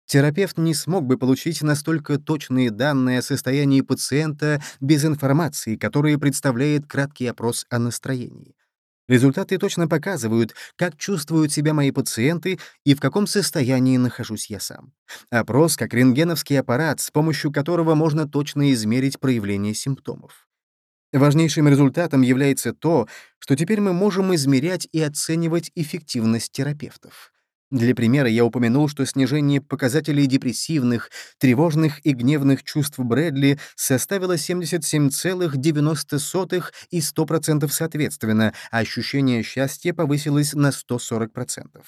Терапевт не смог бы получить настолько точные данные о состоянии пациента без информации, которая представляет краткий опрос о настроении. Результаты точно показывают, как чувствуют себя мои пациенты и в каком состоянии нахожусь я сам. Опрос как рентгеновский аппарат, с помощью которого можно точно измерить проявление симптомов. Важнейшим результатом является то, что теперь мы можем измерять и оценивать эффективность терапевтов. Для примера я упомянул, что снижение показателей депрессивных, тревожных и гневных чувств Брэдли составило 77,90 и 100% соответственно, а ощущение счастья повысилось на 140%.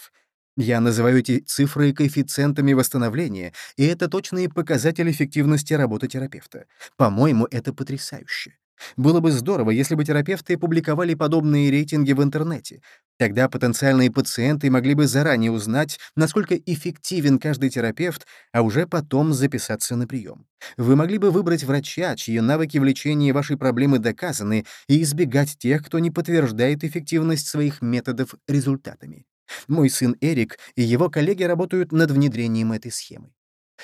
Я называю эти цифры коэффициентами восстановления, и это точные показатели эффективности работы терапевта. По-моему, это потрясающе. Было бы здорово, если бы терапевты публиковали подобные рейтинги в интернете. Тогда потенциальные пациенты могли бы заранее узнать, насколько эффективен каждый терапевт, а уже потом записаться на прием. Вы могли бы выбрать врача, чьи навыки в лечении вашей проблемы доказаны, и избегать тех, кто не подтверждает эффективность своих методов результатами. Мой сын Эрик и его коллеги работают над внедрением этой схемы.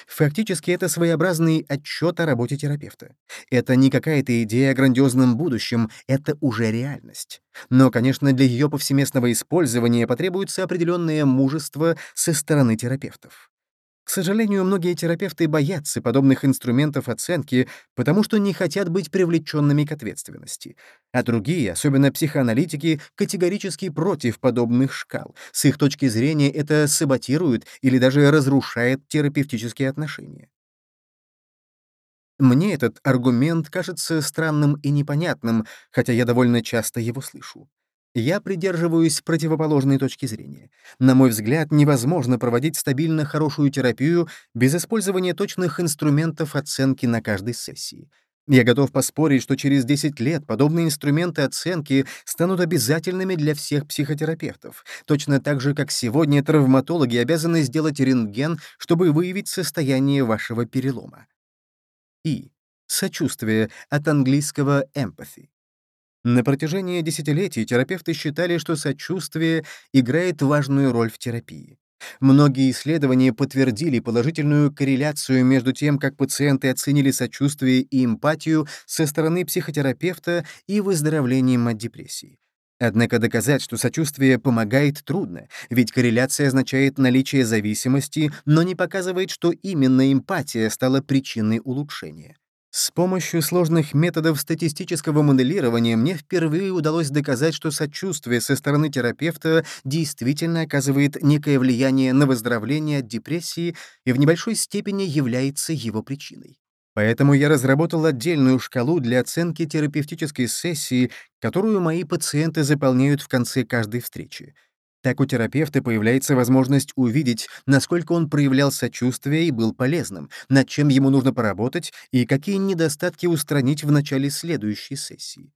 Фактически это своеобразный отчет о работе терапевта. Это не какая-то идея о грандиозном будущем, это уже реальность. Но, конечно, для ее повсеместного использования потребуется определенное мужество со стороны терапевтов. К сожалению, многие терапевты боятся подобных инструментов оценки, потому что не хотят быть привлеченными к ответственности. А другие, особенно психоаналитики, категорически против подобных шкал. С их точки зрения это саботирует или даже разрушает терапевтические отношения. Мне этот аргумент кажется странным и непонятным, хотя я довольно часто его слышу. Я придерживаюсь противоположной точки зрения. На мой взгляд, невозможно проводить стабильно хорошую терапию без использования точных инструментов оценки на каждой сессии. Я готов поспорить, что через 10 лет подобные инструменты оценки станут обязательными для всех психотерапевтов, точно так же, как сегодня травматологи обязаны сделать рентген, чтобы выявить состояние вашего перелома. И. Сочувствие от английского empathy. На протяжении десятилетий терапевты считали, что сочувствие играет важную роль в терапии. Многие исследования подтвердили положительную корреляцию между тем, как пациенты оценили сочувствие и эмпатию со стороны психотерапевта и выздоровлением от депрессии. Однако доказать, что сочувствие помогает, трудно, ведь корреляция означает наличие зависимости, но не показывает, что именно эмпатия стала причиной улучшения. С помощью сложных методов статистического моделирования мне впервые удалось доказать, что сочувствие со стороны терапевта действительно оказывает некое влияние на выздоровление от депрессии и в небольшой степени является его причиной. Поэтому я разработал отдельную шкалу для оценки терапевтической сессии, которую мои пациенты заполняют в конце каждой встречи. Так у терапевта появляется возможность увидеть, насколько он проявлял сочувствие и был полезным, над чем ему нужно поработать и какие недостатки устранить в начале следующей сессии.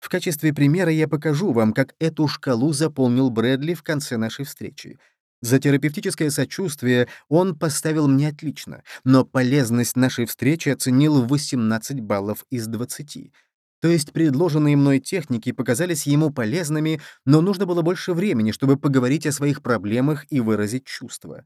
В качестве примера я покажу вам, как эту шкалу заполнил Брэдли в конце нашей встречи. За терапевтическое сочувствие он поставил мне отлично, но полезность нашей встречи оценил в 18 баллов из 20. То есть предложенные мной техники показались ему полезными, но нужно было больше времени, чтобы поговорить о своих проблемах и выразить чувства.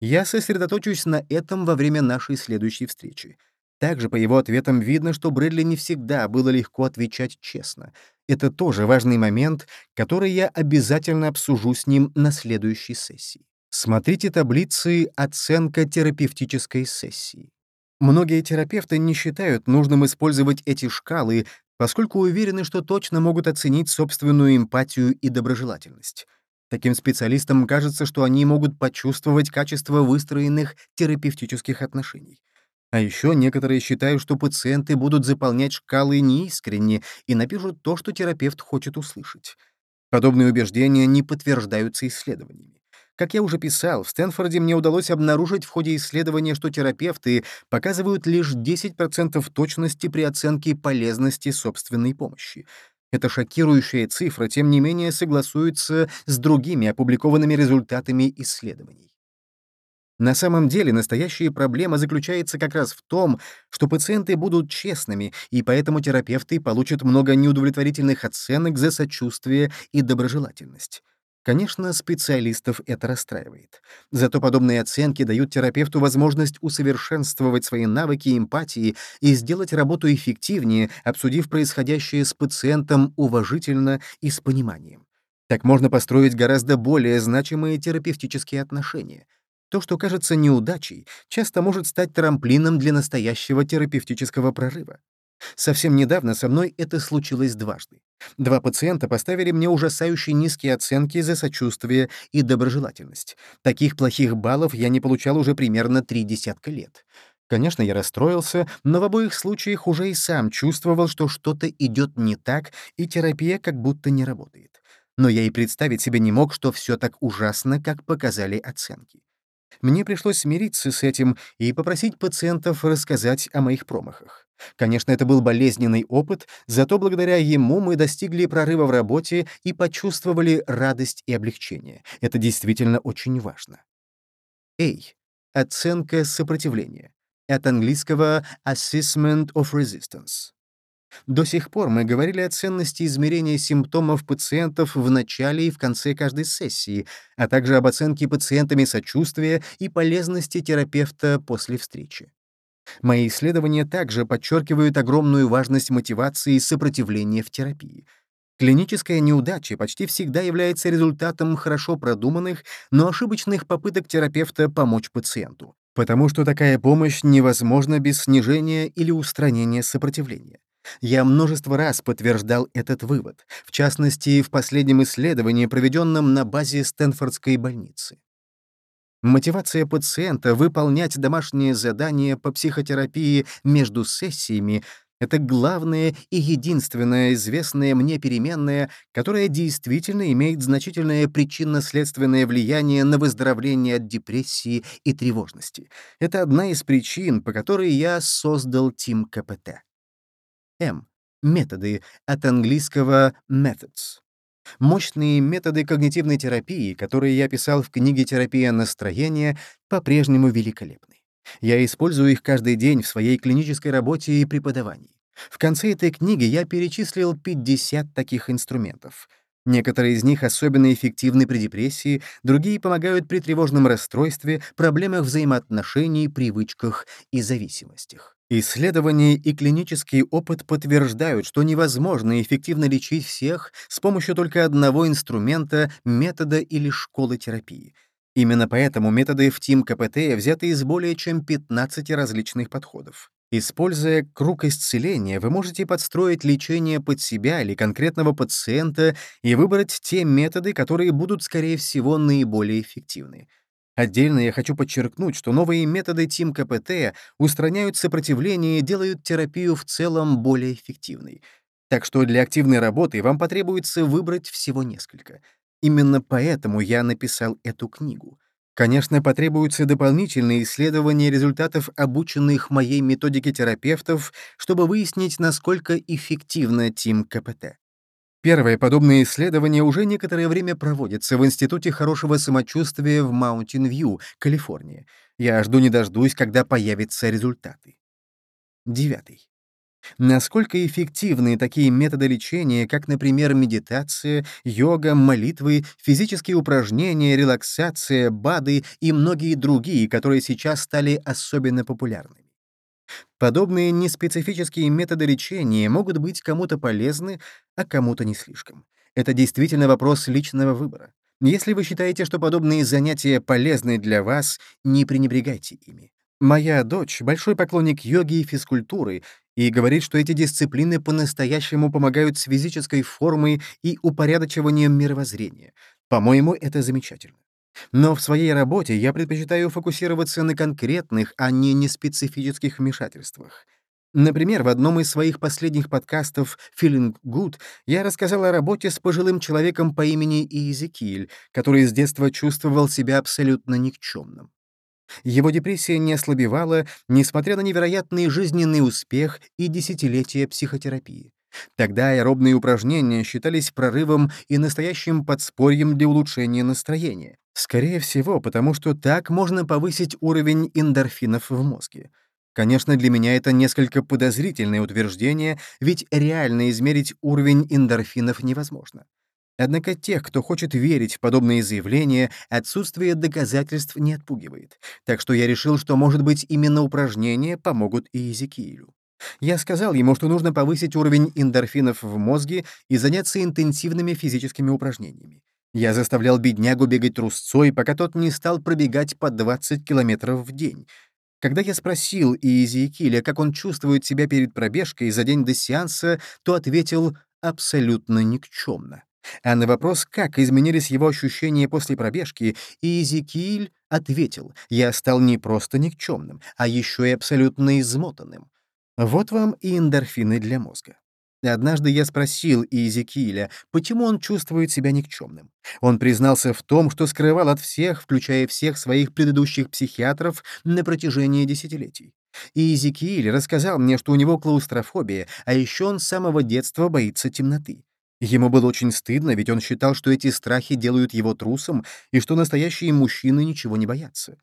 Я сосредоточусь на этом во время нашей следующей встречи. Также по его ответам видно, что Брэдли не всегда было легко отвечать честно. Это тоже важный момент, который я обязательно обсужу с ним на следующей сессии. Смотрите таблицы «Оценка терапевтической сессии». Многие терапевты не считают нужным использовать эти шкалы, поскольку уверены, что точно могут оценить собственную эмпатию и доброжелательность. Таким специалистам кажется, что они могут почувствовать качество выстроенных терапевтических отношений. А еще некоторые считают, что пациенты будут заполнять шкалы неискренне и напишут то, что терапевт хочет услышать. Подобные убеждения не подтверждаются исследованиями. Как я уже писал, в Стэнфорде мне удалось обнаружить в ходе исследования, что терапевты показывают лишь 10% точности при оценке полезности собственной помощи. Эта шокирующая цифра, тем не менее, согласуется с другими опубликованными результатами исследований. На самом деле настоящая проблема заключается как раз в том, что пациенты будут честными, и поэтому терапевты получат много неудовлетворительных оценок за сочувствие и доброжелательность. Конечно, специалистов это расстраивает. Зато подобные оценки дают терапевту возможность усовершенствовать свои навыки эмпатии и сделать работу эффективнее, обсудив происходящее с пациентом уважительно и с пониманием. Так можно построить гораздо более значимые терапевтические отношения. То, что кажется неудачей, часто может стать трамплином для настоящего терапевтического прорыва. Совсем недавно со мной это случилось дважды. Два пациента поставили мне ужасающие низкие оценки за сочувствие и доброжелательность. Таких плохих баллов я не получал уже примерно три десятка лет. Конечно, я расстроился, но в обоих случаях уже и сам чувствовал, что что-то идет не так, и терапия как будто не работает. Но я и представить себе не мог, что все так ужасно, как показали оценки. Мне пришлось смириться с этим и попросить пациентов рассказать о моих промахах. Конечно, это был болезненный опыт, зато благодаря ему мы достигли прорыва в работе и почувствовали радость и облегчение. Это действительно очень важно. A. Оценка сопротивления. От английского «assessment of resistance». До сих пор мы говорили о ценности измерения симптомов пациентов в начале и в конце каждой сессии, а также об оценке пациентами сочувствия и полезности терапевта после встречи. Мои исследования также подчеркивают огромную важность мотивации и сопротивления в терапии. Клиническая неудача почти всегда является результатом хорошо продуманных, но ошибочных попыток терапевта помочь пациенту, потому что такая помощь невозможна без снижения или устранения сопротивления. Я множество раз подтверждал этот вывод, в частности, в последнем исследовании, проведенном на базе Стэнфордской больницы. Мотивация пациента выполнять домашние задания по психотерапии между сессиями — это главная и единственная известная мне переменная, которая действительно имеет значительное причинно-следственное влияние на выздоровление от депрессии и тревожности. Это одна из причин, по которой я создал Тим КПТ. М. Методы от английского methods. Мощные методы когнитивной терапии, которые я писал в книге «Терапия настроения», по-прежнему великолепны. Я использую их каждый день в своей клинической работе и преподавании. В конце этой книги я перечислил 50 таких инструментов. Некоторые из них особенно эффективны при депрессии, другие помогают при тревожном расстройстве, проблемах взаимоотношений, привычках и зависимостях. Исследования и клинический опыт подтверждают, что невозможно эффективно лечить всех с помощью только одного инструмента, метода или школы терапии. Именно поэтому методы в ТИМ КПТ взяты из более чем 15 различных подходов. Используя круг исцеления, вы можете подстроить лечение под себя или конкретного пациента и выбрать те методы, которые будут, скорее всего, наиболее эффективны. Отдельно я хочу подчеркнуть, что новые методы Тим КПТ устраняют сопротивление и делают терапию в целом более эффективной. Так что для активной работы вам потребуется выбрать всего несколько. Именно поэтому я написал эту книгу. Конечно, потребуются дополнительные исследования результатов обученных моей методике терапевтов, чтобы выяснить, насколько эффективна Тим КПТ. Первое подобное исследование уже некоторое время проводится в Институте хорошего самочувствия в Маунтин-Вью, Калифорния. Я жду не дождусь, когда появятся результаты. Девятый. Насколько эффективны такие методы лечения, как, например, медитация, йога, молитвы, физические упражнения, релаксация, БАДы и многие другие, которые сейчас стали особенно популярными? Подобные неспецифические методы лечения могут быть кому-то полезны, а кому-то не слишком. Это действительно вопрос личного выбора. Если вы считаете, что подобные занятия полезны для вас, не пренебрегайте ими. Моя дочь — большой поклонник йоги и физкультуры и говорит, что эти дисциплины по-настоящему помогают с физической формой и упорядочиванием мировоззрения. По-моему, это замечательно. Но в своей работе я предпочитаю фокусироваться на конкретных, а не неспецифических вмешательствах. Например, в одном из своих последних подкастов «Feeling Good» я рассказал о работе с пожилым человеком по имени Иезекииль, который с детства чувствовал себя абсолютно никчемным. Его депрессия не ослабевала, несмотря на невероятный жизненный успех и десятилетия психотерапии. Тогда аэробные упражнения считались прорывом и настоящим подспорьем для улучшения настроения. Скорее всего, потому что так можно повысить уровень эндорфинов в мозге. Конечно, для меня это несколько подозрительное утверждение, ведь реально измерить уровень эндорфинов невозможно. Однако тех, кто хочет верить в подобные заявления, отсутствие доказательств не отпугивает. Так что я решил, что, может быть, именно упражнения помогут и Езекиилю. Я сказал ему, что нужно повысить уровень эндорфинов в мозге и заняться интенсивными физическими упражнениями. Я заставлял беднягу бегать трусцой, пока тот не стал пробегать по 20 километров в день. Когда я спросил Иезекииля, как он чувствует себя перед пробежкой за день до сеанса, то ответил абсолютно никчемно. А на вопрос, как изменились его ощущения после пробежки, Иезекииль ответил, «Я стал не просто никчемным, а еще и абсолютно измотанным. Вот вам и эндорфины для мозга. Однажды я спросил Иезекииля, почему он чувствует себя никчемным. Он признался в том, что скрывал от всех, включая всех своих предыдущих психиатров, на протяжении десятилетий. Иезекииль рассказал мне, что у него клаустрофобия, а еще он с самого детства боится темноты. Ему было очень стыдно, ведь он считал, что эти страхи делают его трусом и что настоящие мужчины ничего не боятся.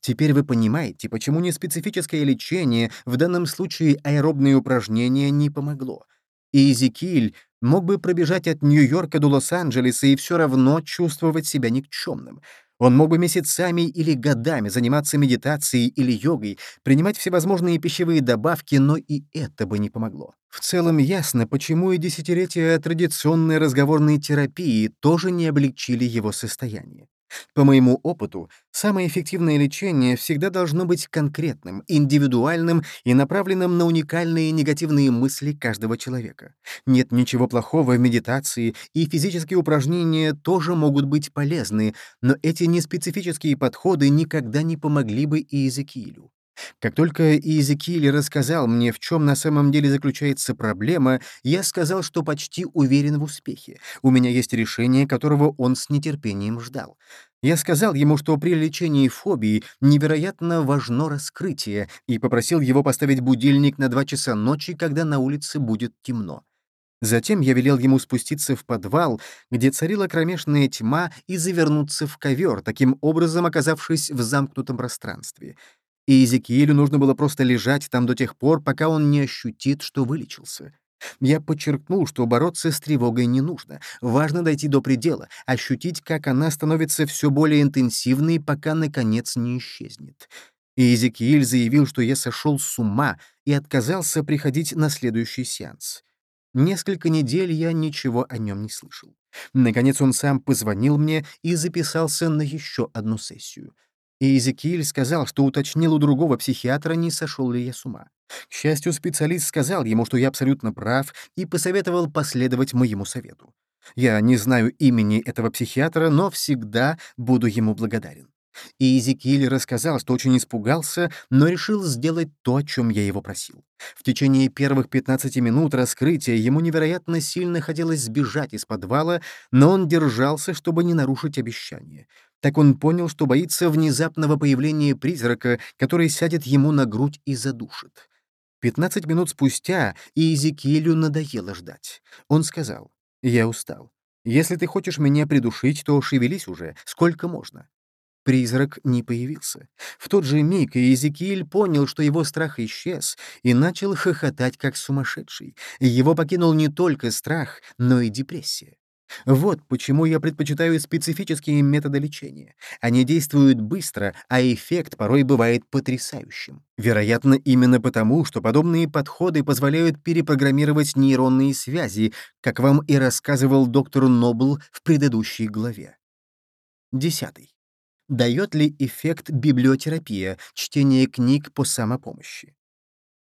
Теперь вы понимаете, почему неспецифическое лечение, в данном случае аэробные упражнения, не помогло. И Эзекиль мог бы пробежать от Нью-Йорка до Лос-Анджелеса и все равно чувствовать себя никчемным. Он мог бы месяцами или годами заниматься медитацией или йогой, принимать всевозможные пищевые добавки, но и это бы не помогло. В целом ясно, почему и десятилетия традиционной разговорной терапии тоже не облегчили его состояние. По моему опыту, самое эффективное лечение всегда должно быть конкретным, индивидуальным и направленным на уникальные негативные мысли каждого человека. Нет ничего плохого в медитации, и физические упражнения тоже могут быть полезны, но эти неспецифические подходы никогда не помогли бы и Иезекиилю. Как только Иезекииль рассказал мне, в чем на самом деле заключается проблема, я сказал, что почти уверен в успехе. У меня есть решение, которого он с нетерпением ждал. Я сказал ему, что при лечении фобии невероятно важно раскрытие, и попросил его поставить будильник на 2 часа ночи, когда на улице будет темно. Затем я велел ему спуститься в подвал, где царила кромешная тьма, и завернуться в ковер, таким образом оказавшись в замкнутом пространстве и Иезекиилю нужно было просто лежать там до тех пор, пока он не ощутит, что вылечился. Я подчеркнул, что бороться с тревогой не нужно. Важно дойти до предела, ощутить, как она становится все более интенсивной, пока, наконец, не исчезнет. И Иезекииль заявил, что я сошел с ума и отказался приходить на следующий сеанс. Несколько недель я ничего о нем не слышал. Наконец он сам позвонил мне и записался на еще одну сессию — и Эзекииль сказал, что уточнил у другого психиатра, не сошел ли я с ума. К счастью, специалист сказал ему, что я абсолютно прав, и посоветовал последовать моему совету. Я не знаю имени этого психиатра, но всегда буду ему благодарен. И Эзекииль рассказал, что очень испугался, но решил сделать то, о чем я его просил. В течение первых 15 минут раскрытия ему невероятно сильно хотелось сбежать из подвала, но он держался, чтобы не нарушить обещание. Так он понял, что боится внезапного появления призрака, который сядет ему на грудь и задушит. Пятнадцать минут спустя Иезекиилю надоело ждать. Он сказал, «Я устал. Если ты хочешь меня придушить, то шевелись уже, сколько можно». Призрак не появился. В тот же миг Иезекииль понял, что его страх исчез, и начал хохотать как сумасшедший. Его покинул не только страх, но и депрессия. Вот почему я предпочитаю специфические методы лечения. Они действуют быстро, а эффект порой бывает потрясающим. Вероятно, именно потому, что подобные подходы позволяют перепрограммировать нейронные связи, как вам и рассказывал доктор Нобл в предыдущей главе. Десятый. Дает ли эффект библиотерапия, чтение книг по самопомощи?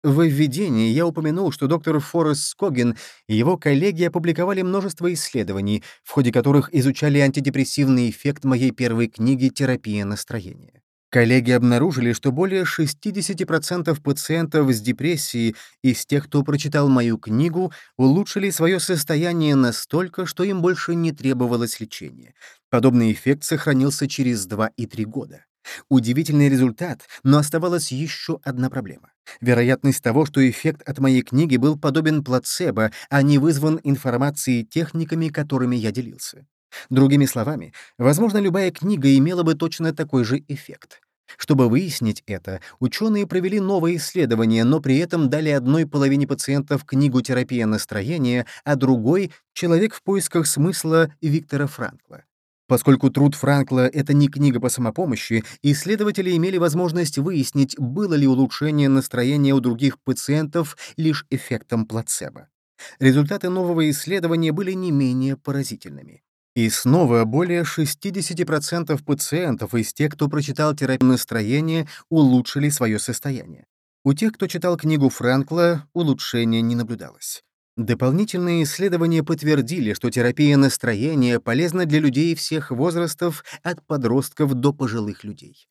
В введении я упомянул, что доктор Форест Скогин и его коллеги опубликовали множество исследований, в ходе которых изучали антидепрессивный эффект моей первой книги «Терапия настроения». Коллеги обнаружили, что более 60% пациентов с депрессией из тех, кто прочитал мою книгу, улучшили свое состояние настолько, что им больше не требовалось лечение. Подобный эффект сохранился через 2 и 3 года. Удивительный результат, но оставалась еще одна проблема. Вероятность того, что эффект от моей книги был подобен плацебо, а не вызван информацией техниками, которыми я делился. Другими словами, возможно, любая книга имела бы точно такой же эффект. Чтобы выяснить это, ученые провели новое исследование, но при этом дали одной половине пациентов книгу «Терапия настроения», а другой — «Человек в поисках смысла» Виктора Франкла. Поскольку труд Франкла — это не книга по самопомощи, исследователи имели возможность выяснить, было ли улучшение настроения у других пациентов лишь эффектом плацебо. Результаты нового исследования были не менее поразительными. И снова более 60% пациентов из тех, кто прочитал терапию настроения, улучшили свое состояние. У тех, кто читал книгу Франкла, улучшения не наблюдалось. Дополнительные исследования подтвердили, что терапия настроения полезна для людей всех возрастов, от подростков до пожилых людей.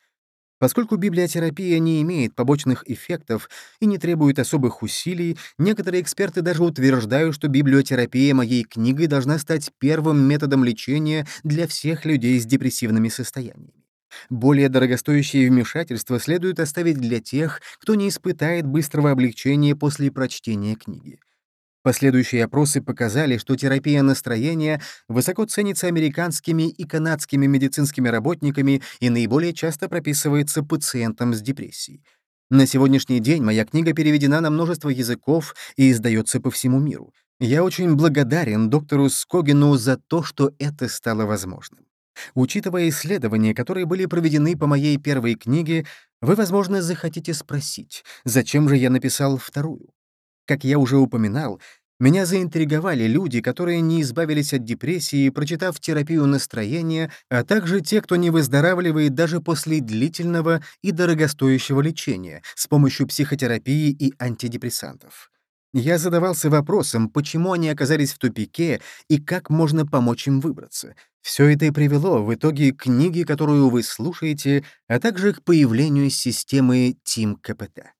Поскольку библиотерапия не имеет побочных эффектов и не требует особых усилий, некоторые эксперты даже утверждают, что библиотерапия моей книгой должна стать первым методом лечения для всех людей с депрессивными состояниями. Более дорогостоящие вмешательства следует оставить для тех, кто не испытает быстрого облегчения после прочтения книги. Последующие опросы показали, что терапия настроения высоко ценится американскими и канадскими медицинскими работниками и наиболее часто прописывается пациентам с депрессией. На сегодняшний день моя книга переведена на множество языков и издается по всему миру. Я очень благодарен доктору Скогину за то, что это стало возможным. Учитывая исследования, которые были проведены по моей первой книге, вы, возможно, захотите спросить, зачем же я написал вторую? Как я уже упоминал, меня заинтриговали люди, которые не избавились от депрессии, прочитав терапию настроения, а также те, кто не выздоравливает даже после длительного и дорогостоящего лечения с помощью психотерапии и антидепрессантов. Я задавался вопросом, почему они оказались в тупике и как можно помочь им выбраться. Все это и привело в итоге к книге, которую вы слушаете, а также к появлению системы Тим КПТ.